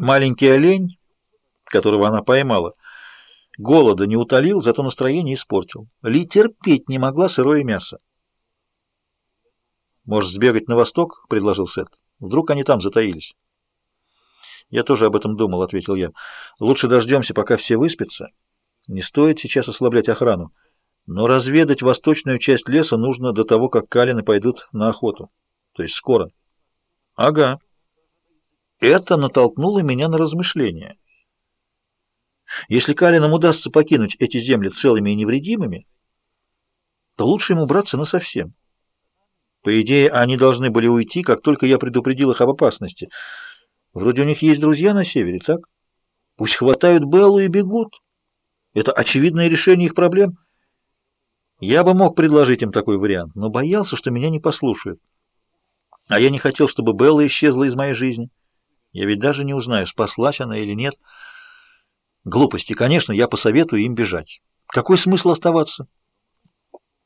Маленький олень, которого она поймала, голода не утолил, зато настроение испортил. Ли терпеть не могла сырое мясо. «Может, сбегать на восток?» — предложил Сет. «Вдруг они там затаились?» «Я тоже об этом думал», — ответил я. «Лучше дождемся, пока все выспятся. Не стоит сейчас ослаблять охрану. Но разведать восточную часть леса нужно до того, как калины пойдут на охоту. То есть скоро». «Ага». Это натолкнуло меня на размышления. Если Калинам удастся покинуть эти земли целыми и невредимыми, то лучше ему браться насовсем. По идее, они должны были уйти, как только я предупредил их об опасности. Вроде у них есть друзья на севере, так? Пусть хватают Беллу и бегут. Это очевидное решение их проблем. Я бы мог предложить им такой вариант, но боялся, что меня не послушают. А я не хотел, чтобы Белла исчезла из моей жизни. Я ведь даже не узнаю, спаслась она или нет. Глупости, конечно, я посоветую им бежать. Какой смысл оставаться?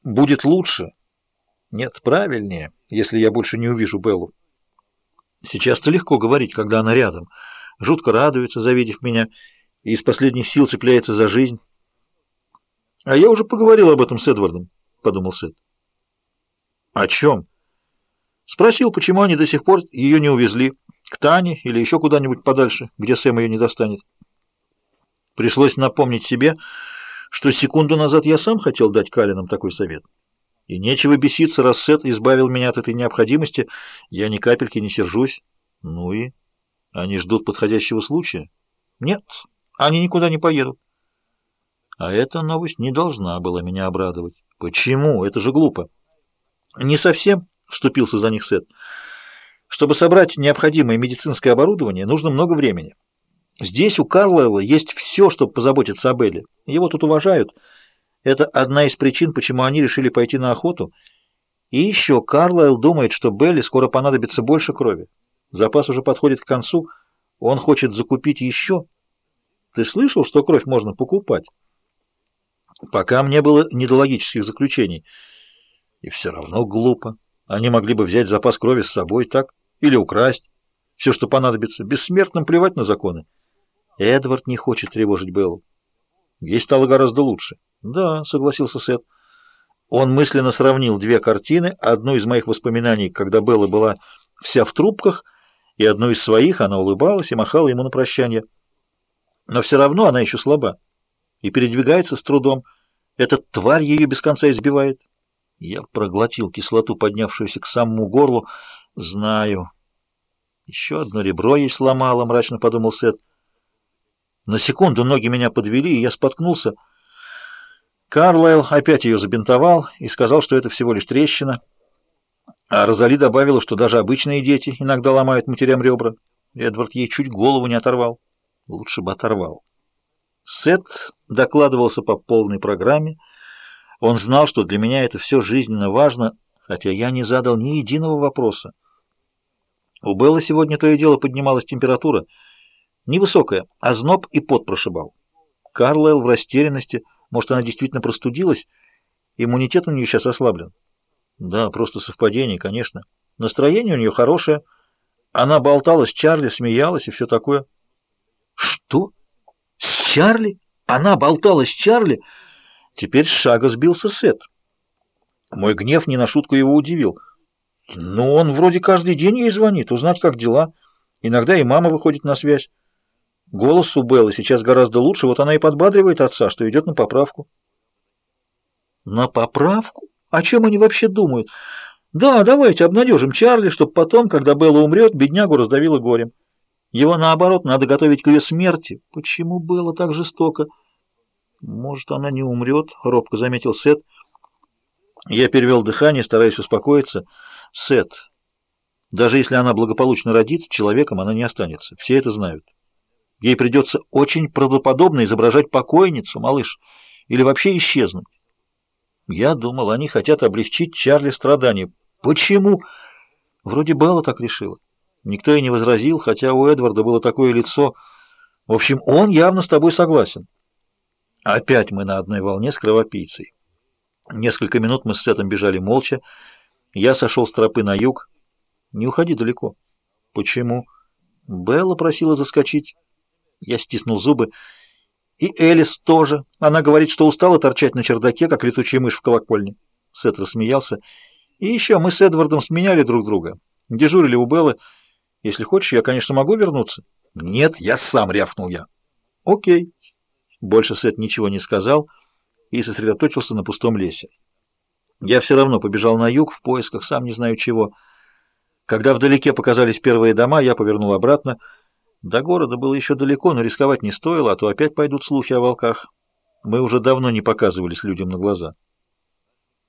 Будет лучше. Нет, правильнее, если я больше не увижу Беллу. Сейчас-то легко говорить, когда она рядом. Жутко радуется, завидев меня, и из последних сил цепляется за жизнь. А я уже поговорил об этом с Эдвардом, подумал Сет. О чем? Спросил, почему они до сих пор ее не увезли. К Тане или еще куда-нибудь подальше, где Сэм ее не достанет. Пришлось напомнить себе, что секунду назад я сам хотел дать Калинам такой совет. И нечего беситься, раз Сет избавил меня от этой необходимости. Я ни капельки не сержусь. Ну и? Они ждут подходящего случая? Нет, они никуда не поедут. А эта новость не должна была меня обрадовать. Почему? Это же глупо. Не совсем, вступился за них Сет. Чтобы собрать необходимое медицинское оборудование, нужно много времени. Здесь у Карлайла есть все, чтобы позаботиться об Элле. Его тут уважают. Это одна из причин, почему они решили пойти на охоту. И еще Карлайл думает, что Белли скоро понадобится больше крови. Запас уже подходит к концу. Он хочет закупить еще. Ты слышал, что кровь можно покупать? Пока мне было недологических заключений. И все равно глупо. Они могли бы взять запас крови с собой, так? Или украсть. Все, что понадобится. Бессмертным плевать на законы. Эдвард не хочет тревожить Беллу. Ей стало гораздо лучше. Да, согласился Сет. Он мысленно сравнил две картины. Одну из моих воспоминаний, когда Белла была вся в трубках, и одну из своих она улыбалась и махала ему на прощание. Но все равно она еще слаба и передвигается с трудом. Эта тварь ее без конца избивает. Я проглотил кислоту, поднявшуюся к самому горлу. Знаю. Еще одно ребро ей сломало, мрачно подумал Сет. На секунду ноги меня подвели, и я споткнулся. Карлайл опять ее забинтовал и сказал, что это всего лишь трещина. А Розали добавила, что даже обычные дети иногда ломают матерям ребра. Эдвард ей чуть голову не оторвал. Лучше бы оторвал. Сет докладывался по полной программе. Он знал, что для меня это все жизненно важно, хотя я не задал ни единого вопроса. У Беллы сегодня то и дело поднималась температура. Невысокая, а зноб и пот прошибал. Карлайл в растерянности. Может, она действительно простудилась? Иммунитет у нее сейчас ослаблен. Да, просто совпадение, конечно. Настроение у нее хорошее. Она болтала с Чарли, смеялась и все такое. Что? С Чарли? Она болтала с Чарли? Теперь с шага сбился Сет. Мой гнев не на шутку его удивил. Ну, он вроде каждый день ей звонит, узнать, как дела. Иногда и мама выходит на связь. Голос у Беллы сейчас гораздо лучше, вот она и подбадривает отца, что идет на поправку. На поправку? О чем они вообще думают? Да, давайте обнадежим Чарли, чтобы потом, когда Белла умрет, беднягу раздавило горем. Его, наоборот, надо готовить к ее смерти. Почему было так жестоко? Может, она не умрет, — робко заметил Сет. Я перевел дыхание, стараясь успокоиться. Сет, даже если она благополучно родится, человеком она не останется. Все это знают. Ей придется очень правдоподобно изображать покойницу, малыш, или вообще исчезнуть. Я думал, они хотят облегчить Чарли страдания. Почему? Вроде Белла так решила. Никто и не возразил, хотя у Эдварда было такое лицо. В общем, он явно с тобой согласен. Опять мы на одной волне с кровопийцей. Несколько минут мы с Сетом бежали молча. Я сошел с тропы на юг. Не уходи далеко. Почему? Белла просила заскочить. Я стиснул зубы. И Элис тоже. Она говорит, что устала торчать на чердаке, как летучая мышь в колокольне. Сет рассмеялся. И еще мы с Эдвардом сменяли друг друга. Дежурили у Беллы. Если хочешь, я, конечно, могу вернуться. Нет, я сам, рявкнул я. Окей. Больше Сет ничего не сказал и сосредоточился на пустом лесе. Я все равно побежал на юг в поисках, сам не знаю чего. Когда вдалеке показались первые дома, я повернул обратно. До города было еще далеко, но рисковать не стоило, а то опять пойдут слухи о волках. Мы уже давно не показывались людям на глаза.